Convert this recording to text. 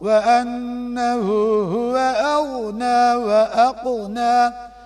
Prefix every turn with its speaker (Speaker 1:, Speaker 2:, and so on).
Speaker 1: وأنه هو أغنى وأقنى